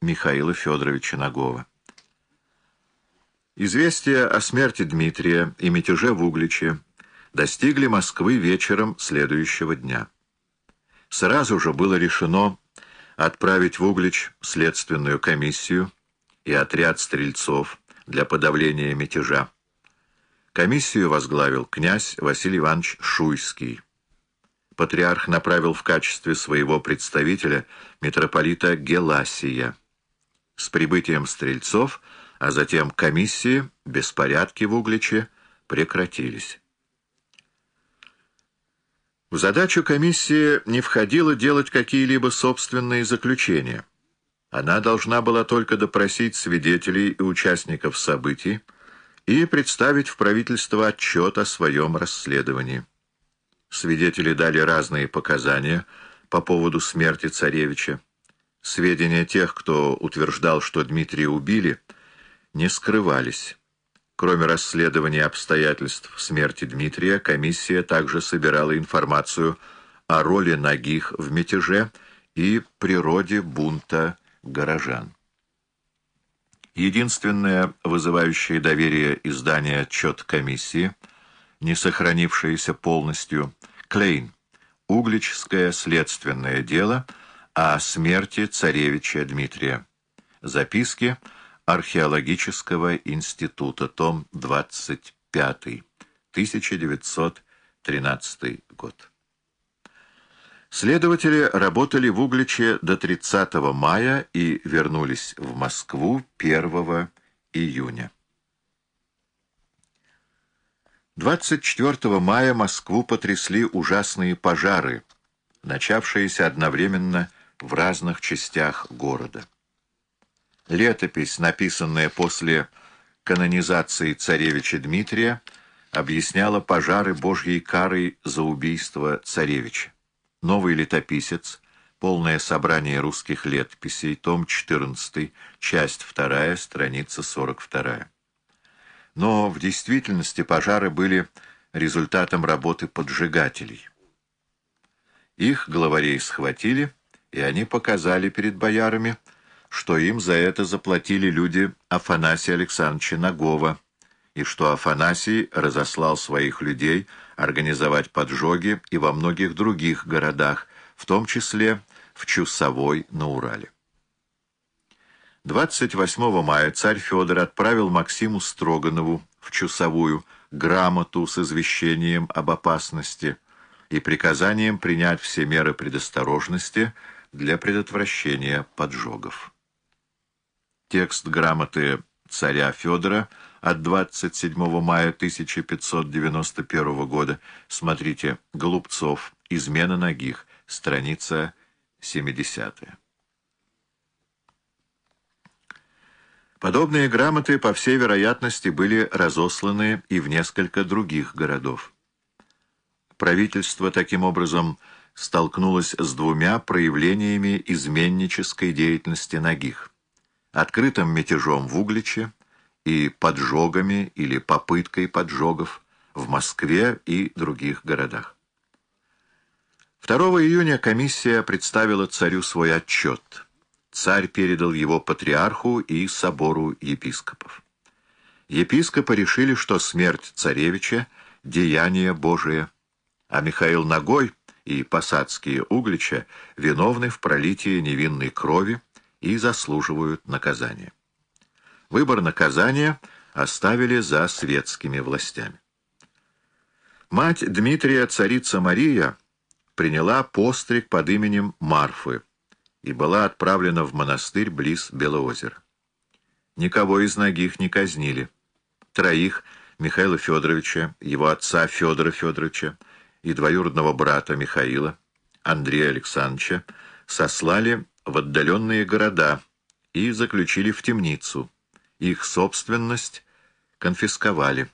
Михаила Федоровича Нагова. Известия о смерти Дмитрия и мятеже в Угличе достигли Москвы вечером следующего дня. Сразу же было решено отправить в Углич следственную комиссию и отряд стрельцов для подавления мятежа. Комиссию возглавил князь Василий Иванович Шуйский. Патриарх направил в качестве своего представителя митрополита Геласия. С прибытием стрельцов, а затем комиссии, беспорядки в Угличе прекратились. В задачу комиссии не входило делать какие-либо собственные заключения. Она должна была только допросить свидетелей и участников событий и представить в правительство отчет о своем расследовании. Свидетели дали разные показания по поводу смерти царевича. Сведения тех, кто утверждал, что Дмитрия убили, не скрывались. Кроме расследования обстоятельств смерти Дмитрия, комиссия также собирала информацию о роли Нагих в мятеже и природе бунта горожан. Единственное вызывающее доверие издание отчет комиссии, не сохранившееся полностью, Клейн, Угличское следственное дело о смерти царевича Дмитрия. Записки археологического института, том 25, 1913 год. Следователи работали в Угличе до 30 мая и вернулись в Москву 1 июня. 24 мая Москву потрясли ужасные пожары, начавшиеся одновременно в разных частях города. Летопись, написанная после канонизации царевича Дмитрия, объясняла пожары Божьей карой за убийство царевича. Новый летописец, полное собрание русских летописей, том 14, часть 2, страница 42. Но в действительности пожары были результатом работы поджигателей. Их главарей схватили, и они показали перед боярами, что им за это заплатили люди Афанасия Александровича Нагова, и что Афанасий разослал своих людей организовать поджоги и во многих других городах, в том числе в Чусовой на Урале. 28 мая царь Федор отправил Максиму Строганову в Чусовую грамоту с извещением об опасности и приказанием принять все меры предосторожности для предотвращения поджогов. Текст грамоты царя Федора от 27 мая 1591 года. Смотрите, Голубцов, «Измена ногих», страница 70. Подобные грамоты, по всей вероятности, были разосланы и в несколько других городов. Правительство, таким образом, столкнулось с двумя проявлениями изменнической деятельности ногих открытым мятежом в Угличе и поджогами или попыткой поджогов в Москве и других городах. 2 июня комиссия представила царю свой отчет. Царь передал его патриарху и собору епископов. Епископы решили, что смерть царевича — деяние Божие, а Михаил Ногой и посадские Углича виновны в пролитии невинной крови, и заслуживают наказания. Выбор наказания оставили за светскими властями. Мать Дмитрия, царица Мария, приняла постриг под именем Марфы и была отправлена в монастырь близ Белоозера. Никого из ногих не казнили. Троих — Михаила Федоровича, его отца Федора Федоровича и двоюродного брата Михаила, Андрея Александровича, сослали в отдаленные города и заключили в темницу. Их собственность конфисковали.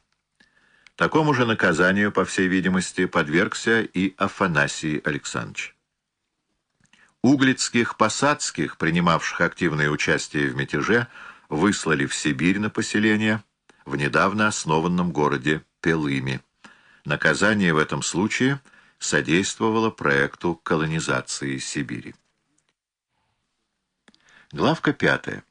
Такому же наказанию, по всей видимости, подвергся и Афанасий Александрович. Углицких посадских, принимавших активное участие в мятеже, выслали в Сибирь на поселение в недавно основанном городе Пелыми. Наказание в этом случае содействовало проекту колонизации Сибири. Главка пятая.